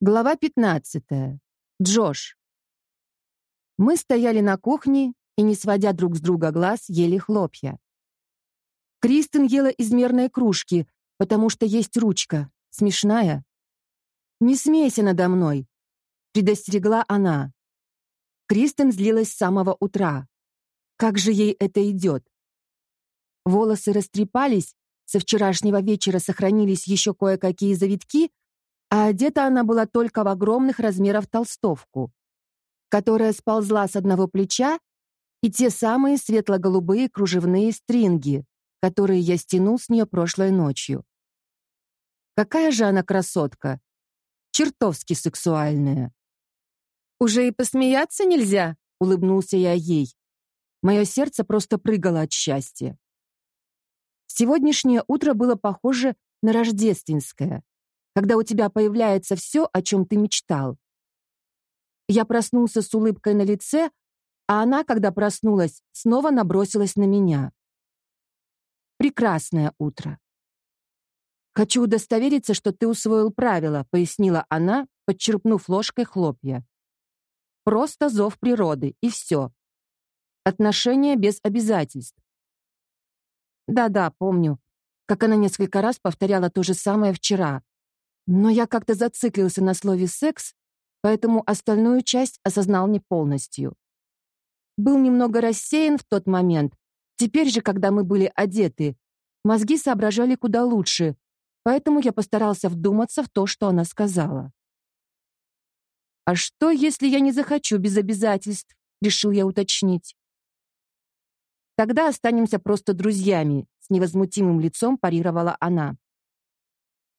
Глава 15. Джош. Мы стояли на кухне и, не сводя друг с друга глаз, ели хлопья. Кристин ела из кружки, потому что есть ручка, смешная. «Не смейся надо мной», — предостерегла она. Кристин злилась с самого утра. Как же ей это идет? Волосы растрепались, со вчерашнего вечера сохранились еще кое-какие завитки, а одета она была только в огромных размеров толстовку, которая сползла с одного плеча, и те самые светло-голубые кружевные стринги, которые я стянул с нее прошлой ночью. Какая же она красотка! Чертовски сексуальная. «Уже и посмеяться нельзя?» — улыбнулся я ей. Мое сердце просто прыгало от счастья. Сегодняшнее утро было похоже на рождественское когда у тебя появляется все, о чем ты мечтал. Я проснулся с улыбкой на лице, а она, когда проснулась, снова набросилась на меня. Прекрасное утро. «Хочу удостовериться, что ты усвоил правила», — пояснила она, подчерпнув ложкой хлопья. «Просто зов природы, и все. Отношения без обязательств». Да-да, помню, как она несколько раз повторяла то же самое вчера. Но я как-то зациклился на слове «секс», поэтому остальную часть осознал не полностью. Был немного рассеян в тот момент. Теперь же, когда мы были одеты, мозги соображали куда лучше, поэтому я постарался вдуматься в то, что она сказала. «А что, если я не захочу без обязательств?» — решил я уточнить. «Тогда останемся просто друзьями», — с невозмутимым лицом парировала она.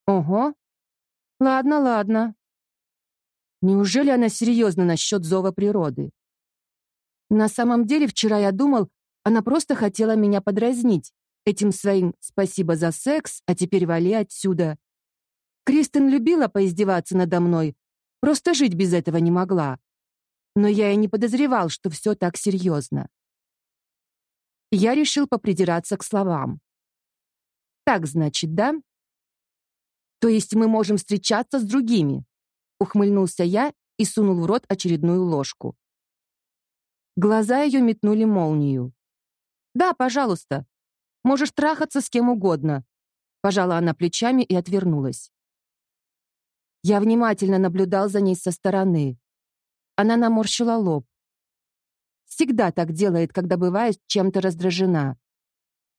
«Ого, Ладно, ладно. Неужели она серьезно насчет зова природы? На самом деле, вчера я думал, она просто хотела меня подразнить этим своим «спасибо за секс, а теперь вали отсюда». Кристен любила поиздеваться надо мной, просто жить без этого не могла. Но я и не подозревал, что все так серьезно. Я решил попридираться к словам. Так, значит, да? То есть мы можем встречаться с другими? Ухмыльнулся я и сунул в рот очередную ложку. Глаза ее метнули молнию. «Да, пожалуйста. Можешь трахаться с кем угодно». Пожала она плечами и отвернулась. Я внимательно наблюдал за ней со стороны. Она наморщила лоб. Всегда так делает, когда бывает чем-то раздражена.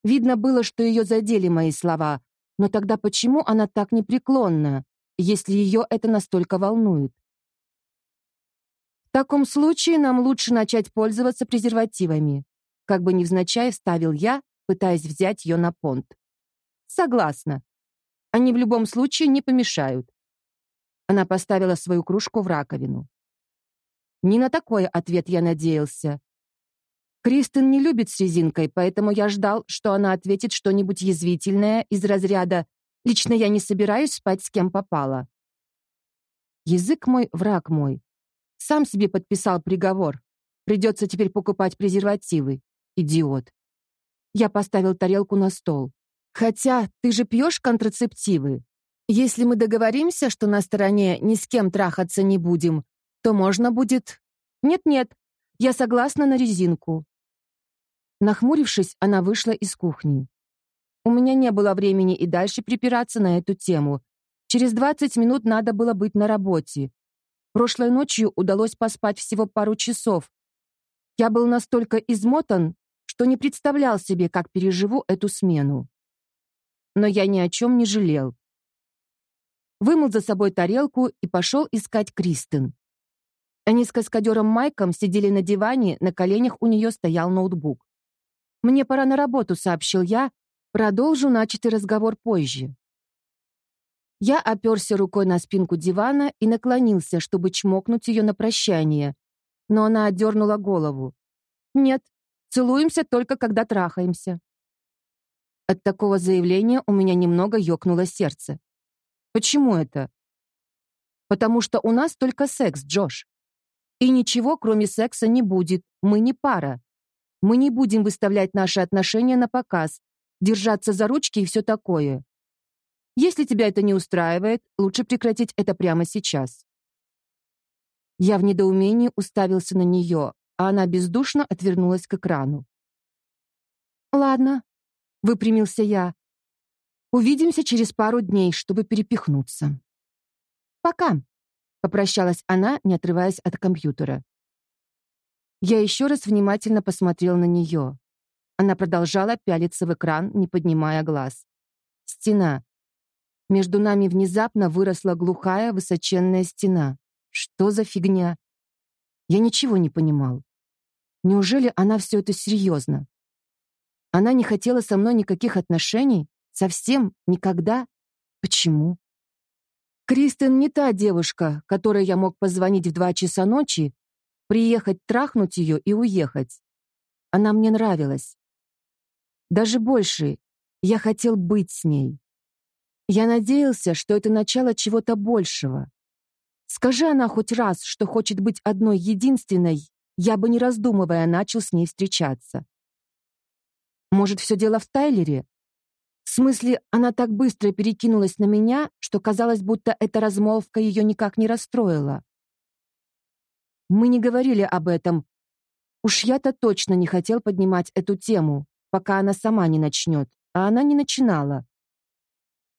Видно было, что ее задели мои слова, но тогда почему она так непреклонна, если ее это настолько волнует? В таком случае нам лучше начать пользоваться презервативами. Как бы невзначай вставил я, пытаясь взять ее на понт. Согласна. Они в любом случае не помешают. Она поставила свою кружку в раковину. Не на такой ответ я надеялся. Кристен не любит с резинкой, поэтому я ждал, что она ответит что-нибудь язвительное из разряда «Лично я не собираюсь спать с кем попало». Язык мой — враг мой. Сам себе подписал приговор. Придется теперь покупать презервативы. Идиот. Я поставил тарелку на стол. Хотя ты же пьешь контрацептивы. Если мы договоримся, что на стороне ни с кем трахаться не будем, то можно будет... Нет-нет, я согласна на резинку. Нахмурившись, она вышла из кухни. У меня не было времени и дальше припираться на эту тему. Через 20 минут надо было быть на работе. Прошлой ночью удалось поспать всего пару часов. Я был настолько измотан, что не представлял себе, как переживу эту смену. Но я ни о чем не жалел. Вымыл за собой тарелку и пошел искать Кристен. Они с каскадером Майком сидели на диване, на коленях у нее стоял ноутбук. «Мне пора на работу», — сообщил я. «Продолжу начатый разговор позже». Я оперся рукой на спинку дивана и наклонился, чтобы чмокнуть ее на прощание. Но она отдернула голову. «Нет, целуемся только, когда трахаемся». От такого заявления у меня немного ёкнуло сердце. «Почему это?» «Потому что у нас только секс, Джош. И ничего, кроме секса, не будет. Мы не пара. Мы не будем выставлять наши отношения на показ, держаться за ручки и все такое. Если тебя это не устраивает, лучше прекратить это прямо сейчас. Я в недоумении уставился на нее, а она бездушно отвернулась к экрану. «Ладно», — выпрямился я. «Увидимся через пару дней, чтобы перепихнуться». «Пока», — попрощалась она, не отрываясь от компьютера. Я еще раз внимательно посмотрел на нее. Она продолжала пялиться в экран, не поднимая глаз. Стена. Между нами внезапно выросла глухая высоченная стена. Что за фигня? Я ничего не понимал. Неужели она все это серьезно? Она не хотела со мной никаких отношений? Совсем? Никогда? Почему? Кристен не та девушка, которой я мог позвонить в два часа ночи, приехать трахнуть ее и уехать. Она мне нравилась. Даже больше, я хотел быть с ней. Я надеялся, что это начало чего-то большего. Скажи она хоть раз, что хочет быть одной единственной, я бы, не раздумывая, начал с ней встречаться. Может, все дело в Тайлере? В смысле, она так быстро перекинулась на меня, что казалось, будто эта размолвка ее никак не расстроила. Мы не говорили об этом. Уж я-то точно не хотел поднимать эту тему, пока она сама не начнет, а она не начинала.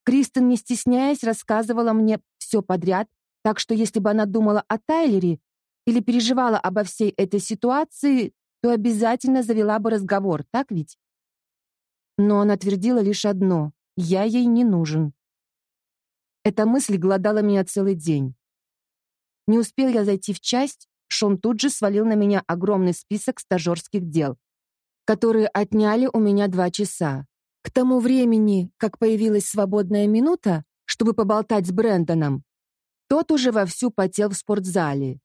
Кристен, не стесняясь, рассказывала мне все подряд, так что если бы она думала о Тайлере или переживала обо всей этой ситуации, то обязательно завела бы разговор, так ведь? Но она твердила лишь одно — я ей не нужен. Эта мысль глодала меня целый день. Не успел я зайти в часть, Шон тут же свалил на меня огромный список стажерских дел, которые отняли у меня два часа. К тому времени, как появилась свободная минута, чтобы поболтать с Брэндоном, тот уже вовсю потел в спортзале.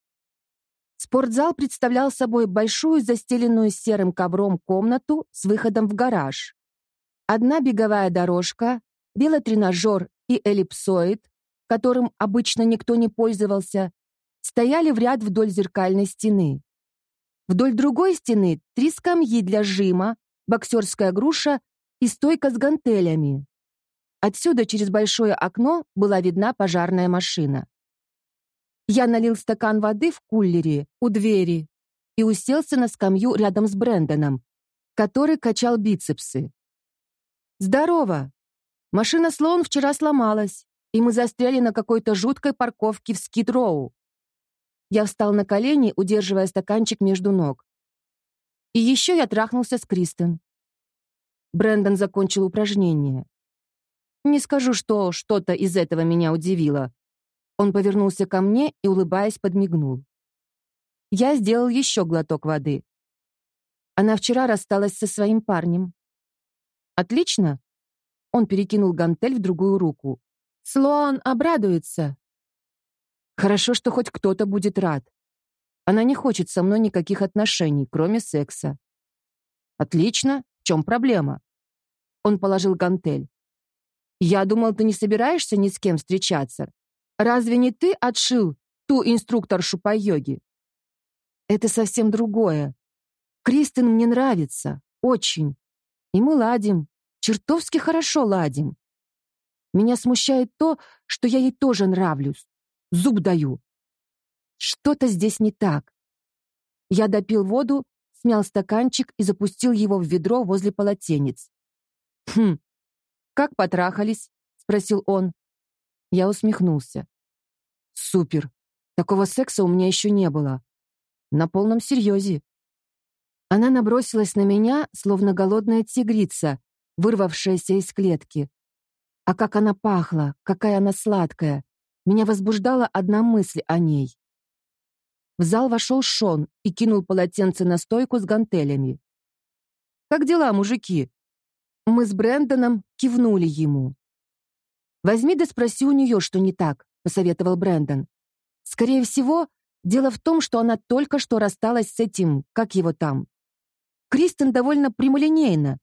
Спортзал представлял собой большую застеленную серым ковром комнату с выходом в гараж. Одна беговая дорожка, велотренажер и эллипсоид, которым обычно никто не пользовался, стояли в ряд вдоль зеркальной стены. Вдоль другой стены три скамьи для жима, боксерская груша и стойка с гантелями. Отсюда через большое окно была видна пожарная машина. Я налил стакан воды в кулере у двери и уселся на скамью рядом с Брэндоном, который качал бицепсы. «Здорово! Машина Слоун вчера сломалась, и мы застряли на какой-то жуткой парковке в Скид-Роу». Я встал на колени, удерживая стаканчик между ног. И еще я трахнулся с Кристен. Брэндон закончил упражнение. Не скажу, что что-то из этого меня удивило. Он повернулся ко мне и, улыбаясь, подмигнул. Я сделал еще глоток воды. Она вчера рассталась со своим парнем. Отлично. Он перекинул гантель в другую руку. Слоан обрадуется. Хорошо, что хоть кто-то будет рад. Она не хочет со мной никаких отношений, кроме секса. Отлично. В чем проблема? Он положил гантель. Я думал, ты не собираешься ни с кем встречаться. Разве не ты отшил ту инструкторшу по йоге? Это совсем другое. Кристин мне нравится. Очень. И мы ладим. Чертовски хорошо ладим. Меня смущает то, что я ей тоже нравлюсь. Зуб даю. Что-то здесь не так. Я допил воду, смял стаканчик и запустил его в ведро возле полотенец. «Хм, как потрахались?» — спросил он. Я усмехнулся. Супер. Такого секса у меня еще не было. На полном серьезе. Она набросилась на меня, словно голодная тигрица, вырвавшаяся из клетки. А как она пахла, какая она сладкая. Меня возбуждала одна мысль о ней. В зал вошел Шон и кинул полотенце на стойку с гантелями. «Как дела, мужики?» Мы с Брэндоном кивнули ему. «Возьми да спроси у нее, что не так», — посоветовал Брэндон. «Скорее всего, дело в том, что она только что рассталась с этим, как его там. Кристен довольно прямолинейна.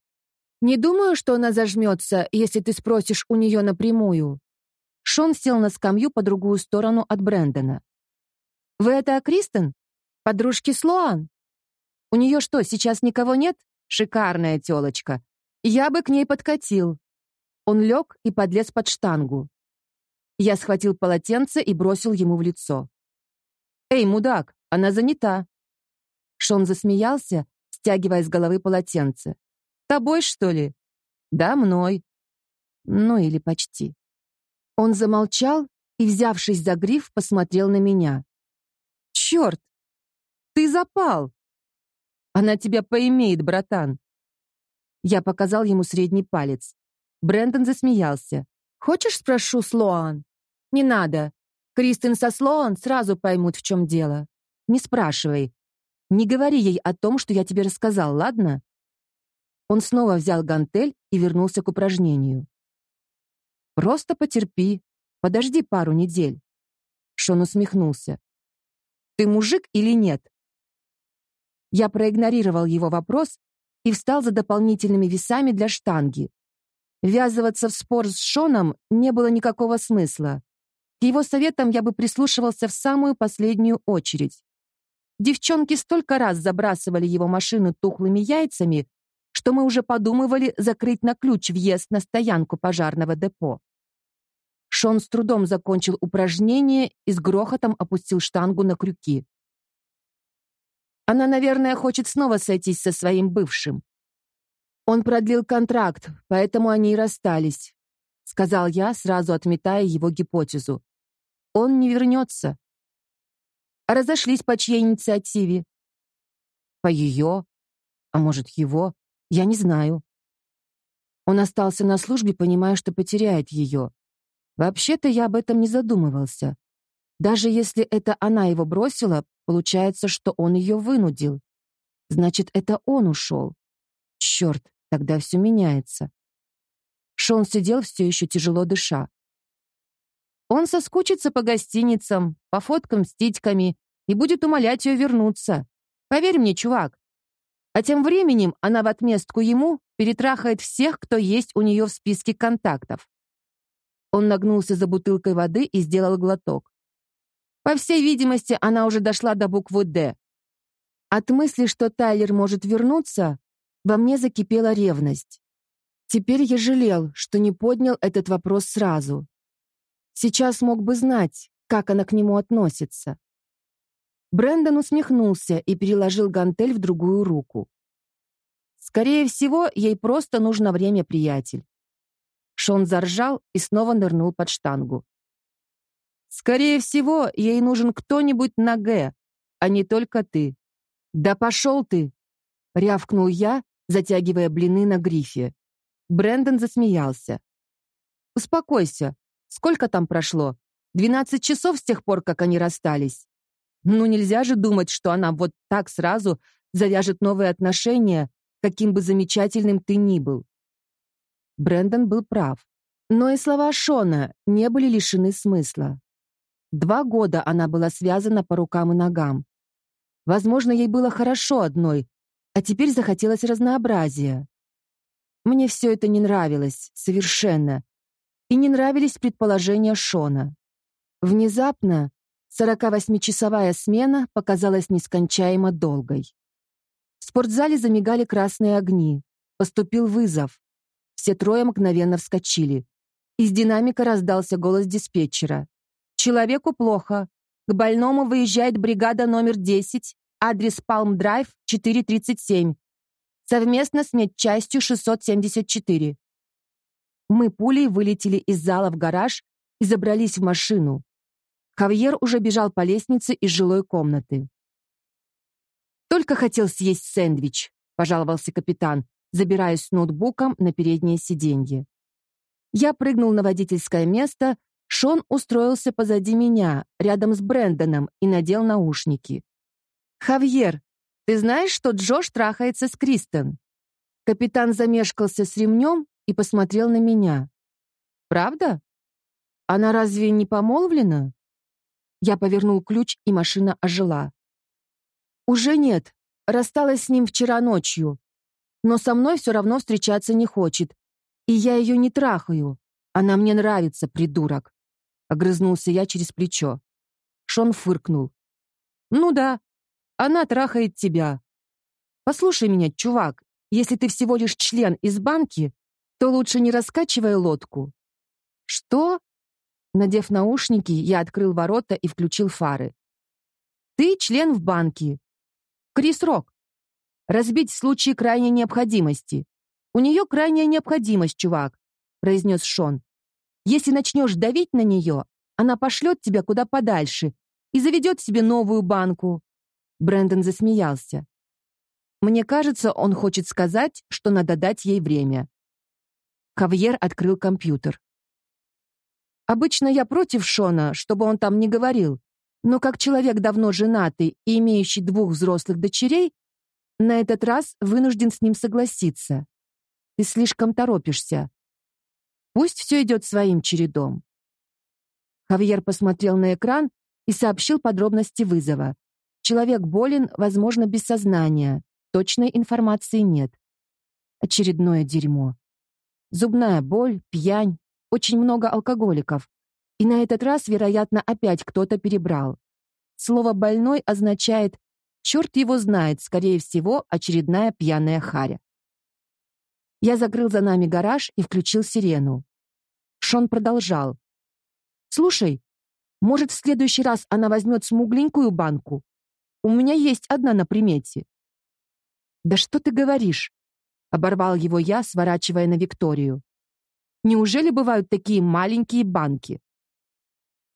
Не думаю, что она зажмется, если ты спросишь у нее напрямую». Шон сел на скамью по другую сторону от Брэндона. «Вы это о Кристен? Подружки Слоан? У нее что, сейчас никого нет? Шикарная тёлочка. Я бы к ней подкатил. Он лег и подлез под штангу. Я схватил полотенце и бросил ему в лицо. «Эй, мудак, она занята!» Шон засмеялся, стягивая с головы полотенце. «Тобой, что ли?» «Да, мной». «Ну или почти». Он замолчал и, взявшись за гриф, посмотрел на меня. «Черт! Ты запал!» «Она тебя поимеет, братан!» Я показал ему средний палец. Брэндон засмеялся. «Хочешь, спрошу Слоан?» «Не надо. Кристин со Слоан сразу поймут, в чем дело. Не спрашивай. Не говори ей о том, что я тебе рассказал, ладно?» Он снова взял гантель и вернулся к упражнению. «Просто потерпи. Подожди пару недель». Шон усмехнулся. «Ты мужик или нет?» Я проигнорировал его вопрос и встал за дополнительными весами для штанги. Ввязываться в спор с Шоном не было никакого смысла. К его советам я бы прислушивался в самую последнюю очередь. Девчонки столько раз забрасывали его машину тухлыми яйцами, что мы уже подумывали закрыть на ключ въезд на стоянку пожарного депо. Шон с трудом закончил упражнение и с грохотом опустил штангу на крюки. Она, наверное, хочет снова сойтись со своим бывшим. Он продлил контракт, поэтому они и расстались, сказал я, сразу отметая его гипотезу. Он не вернется. А разошлись по чьей инициативе? По ее, а может, его, я не знаю. Он остался на службе, понимая, что потеряет ее. Вообще-то я об этом не задумывался. Даже если это она его бросила, получается, что он ее вынудил. Значит, это он ушел. Черт, тогда все меняется. Шон сидел все еще тяжело дыша. Он соскучится по гостиницам, по фоткам с титьками и будет умолять ее вернуться. Поверь мне, чувак. А тем временем она в отместку ему перетрахает всех, кто есть у нее в списке контактов. Он нагнулся за бутылкой воды и сделал глоток. По всей видимости, она уже дошла до буквы «Д». От мысли, что Тайлер может вернуться, во мне закипела ревность. Теперь я жалел, что не поднял этот вопрос сразу. Сейчас мог бы знать, как она к нему относится. Брэндон усмехнулся и переложил гантель в другую руку. Скорее всего, ей просто нужно время, приятель. Шон заржал и снова нырнул под штангу. Скорее всего, ей нужен кто-нибудь на «Г», а не только ты. Да пошел ты! Рявкнул я, затягивая блины на грифе. Брэндон засмеялся. Успокойся. Сколько там прошло? Двенадцать часов с тех пор, как они расстались. Ну нельзя же думать, что она вот так сразу завяжет новые отношения, каким бы замечательным ты ни был. Брэндон был прав. Но и слова Шона не были лишены смысла. Два года она была связана по рукам и ногам. Возможно, ей было хорошо одной, а теперь захотелось разнообразия. Мне все это не нравилось, совершенно. И не нравились предположения Шона. Внезапно 48-часовая смена показалась нескончаемо долгой. В спортзале замигали красные огни. Поступил вызов. Все трое мгновенно вскочили. Из динамика раздался голос диспетчера. Человеку плохо. К больному выезжает бригада номер 10, адрес Палм-Драйв, 437. Совместно с медчастью 674. Мы пулей вылетели из зала в гараж и забрались в машину. Хавьер уже бежал по лестнице из жилой комнаты. «Только хотел съесть сэндвич», — пожаловался капитан, забираясь с ноутбуком на переднее сиденье. Я прыгнул на водительское место Шон устроился позади меня, рядом с Брэндоном, и надел наушники. «Хавьер, ты знаешь, что Джош трахается с Кристен?» Капитан замешкался с ремнем и посмотрел на меня. «Правда? Она разве не помолвлена?» Я повернул ключ, и машина ожила. «Уже нет. Рассталась с ним вчера ночью. Но со мной все равно встречаться не хочет. И я ее не трахаю. Она мне нравится, придурок. Огрызнулся я через плечо. Шон фыркнул. «Ну да, она трахает тебя. Послушай меня, чувак, если ты всего лишь член из банки, то лучше не раскачивай лодку». «Что?» Надев наушники, я открыл ворота и включил фары. Ты член в банке. Крис Рок. Разбить в случае крайней необходимости. У нее крайняя необходимость, чувак, произнес Шон. Если начнешь давить на нее, она пошлет тебя куда подальше и заведет себе новую банку. Брэндон засмеялся. Мне кажется, он хочет сказать, что надо дать ей время. Хавьер открыл компьютер. Обычно я против Шона, чтобы он там не говорил, но как человек давно женатый и имеющий двух взрослых дочерей, на этот раз вынужден с ним согласиться. Ты слишком торопишься. Пусть все идет своим чередом. Хавьер посмотрел на экран и сообщил подробности вызова. Человек болен, возможно, без сознания. Точной информации нет. Очередное дерьмо. Зубная боль, пьянь, очень много алкоголиков. И на этот раз, вероятно, опять кто-то перебрал. Слово «больной» означает «черт его знает», скорее всего, очередная пьяная харя. Я закрыл за нами гараж и включил сирену. Шон продолжал. «Слушай, может, в следующий раз она возьмет смугленькую банку? У меня есть одна на примете». «Да что ты говоришь?» — оборвал его я, сворачивая на Викторию. «Неужели бывают такие маленькие банки?»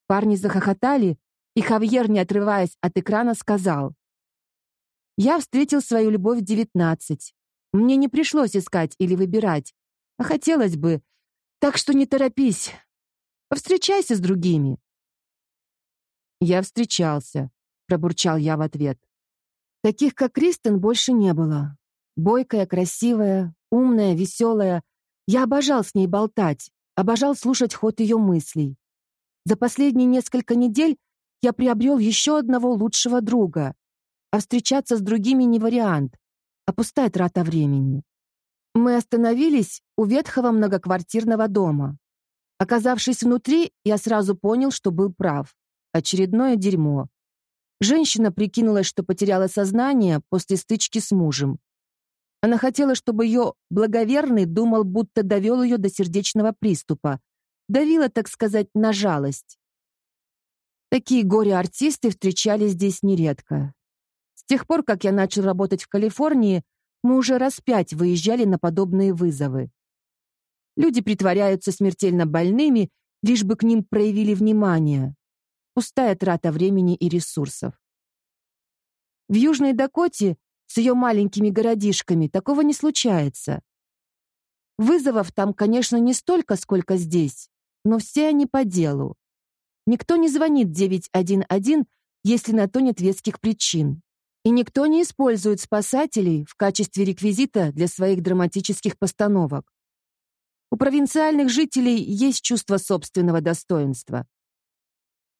Парни захохотали, и Хавьер, не отрываясь от экрана, сказал. «Я встретил свою любовь в девятнадцать. Мне не пришлось искать или выбирать, а хотелось бы, так что не торопись. Повстречайся с другими. Я встречался, пробурчал я в ответ. Таких, как Кристен, больше не было. Бойкая, красивая, умная, веселая. Я обожал с ней болтать, обожал слушать ход ее мыслей. За последние несколько недель я приобрел еще одного лучшего друга, а встречаться с другими не вариант а пустая трата времени. Мы остановились у ветхого многоквартирного дома. Оказавшись внутри, я сразу понял, что был прав. Очередное дерьмо. Женщина прикинулась, что потеряла сознание после стычки с мужем. Она хотела, чтобы ее благоверный думал, будто довел ее до сердечного приступа. Давила, так сказать, на жалость. Такие горе-артисты встречались здесь нередко тех пор, как я начал работать в Калифорнии, мы уже раз пять выезжали на подобные вызовы. Люди притворяются смертельно больными, лишь бы к ним проявили внимание. Пустая трата времени и ресурсов. В Южной Дакоте с ее маленькими городишками такого не случается. Вызовов там, конечно, не столько, сколько здесь, но все они по делу. Никто не звонит 911, если на то нет веских причин. И никто не использует спасателей в качестве реквизита для своих драматических постановок. У провинциальных жителей есть чувство собственного достоинства.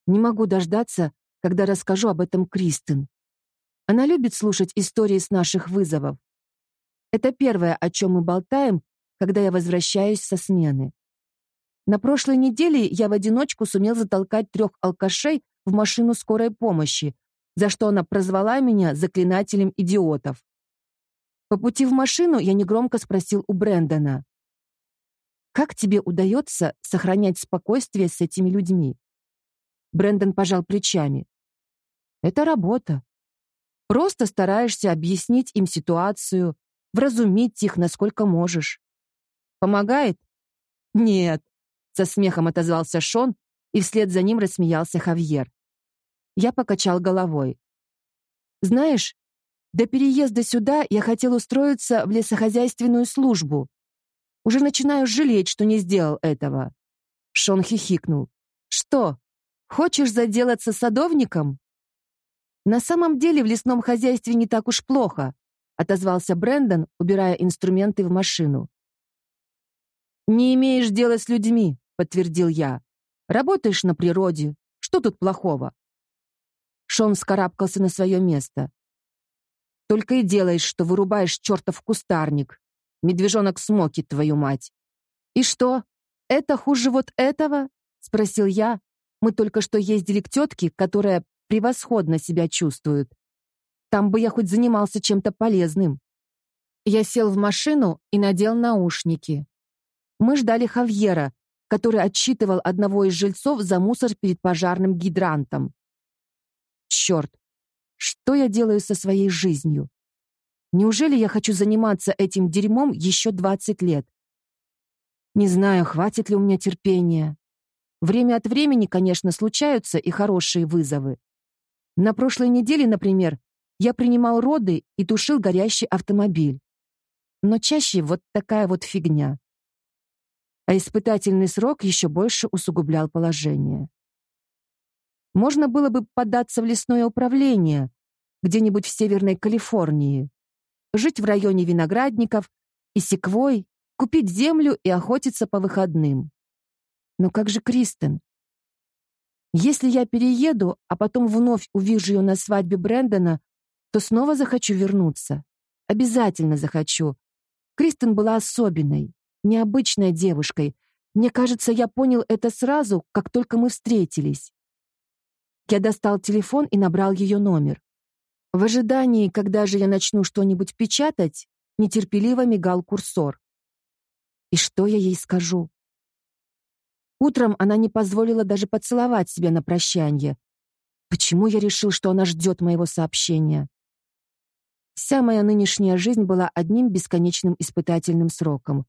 Не могу дождаться, когда расскажу об этом Кристин. Она любит слушать истории с наших вызовов. Это первое, о чем мы болтаем, когда я возвращаюсь со смены. На прошлой неделе я в одиночку сумел затолкать трех алкашей в машину скорой помощи, за что она прозвала меня заклинателем идиотов. По пути в машину я негромко спросил у Брэндона. «Как тебе удается сохранять спокойствие с этими людьми?» Брэндон пожал плечами. «Это работа. Просто стараешься объяснить им ситуацию, вразумить их, насколько можешь. Помогает?» «Нет», — со смехом отозвался Шон, и вслед за ним рассмеялся Хавьер. Я покачал головой. Знаешь, до переезда сюда я хотел устроиться в лесохозяйственную службу. Уже начинаю жалеть, что не сделал этого. Шон хихикнул. Что? Хочешь заделаться садовником? На самом деле в лесном хозяйстве не так уж плохо, отозвался Брэндон, убирая инструменты в машину. Не имеешь дела с людьми, подтвердил я. Работаешь на природе. Что тут плохого? Шон вскарабкался на свое место. «Только и делаешь, что вырубаешь чертов кустарник. Медвежонок Смоки, твою мать!» «И что, это хуже вот этого?» — спросил я. «Мы только что ездили к тетке, которая превосходно себя чувствует. Там бы я хоть занимался чем-то полезным». Я сел в машину и надел наушники. Мы ждали Хавьера, который отчитывал одного из жильцов за мусор перед пожарным гидрантом. Черт, Что я делаю со своей жизнью? Неужели я хочу заниматься этим дерьмом еще 20 лет? Не знаю, хватит ли у меня терпения. Время от времени, конечно, случаются и хорошие вызовы. На прошлой неделе, например, я принимал роды и тушил горящий автомобиль. Но чаще вот такая вот фигня. А испытательный срок еще больше усугублял положение. Можно было бы податься в лесное управление, где-нибудь в Северной Калифорнии, жить в районе виноградников и секвой, купить землю и охотиться по выходным. Но как же Кристен? Если я перееду, а потом вновь увижу ее на свадьбе Брэндона, то снова захочу вернуться. Обязательно захочу. Кристен была особенной, необычной девушкой. Мне кажется, я понял это сразу, как только мы встретились. Я достал телефон и набрал ее номер. В ожидании, когда же я начну что-нибудь печатать, нетерпеливо мигал курсор. И что я ей скажу? Утром она не позволила даже поцеловать себя на прощание. Почему я решил, что она ждет моего сообщения? Вся моя нынешняя жизнь была одним бесконечным испытательным сроком.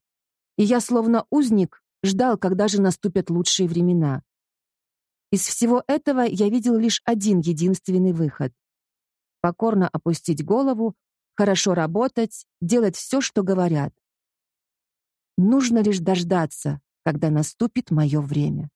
И я, словно узник, ждал, когда же наступят лучшие времена. Из всего этого я видел лишь один единственный выход. Покорно опустить голову, хорошо работать, делать все, что говорят. Нужно лишь дождаться, когда наступит мое время.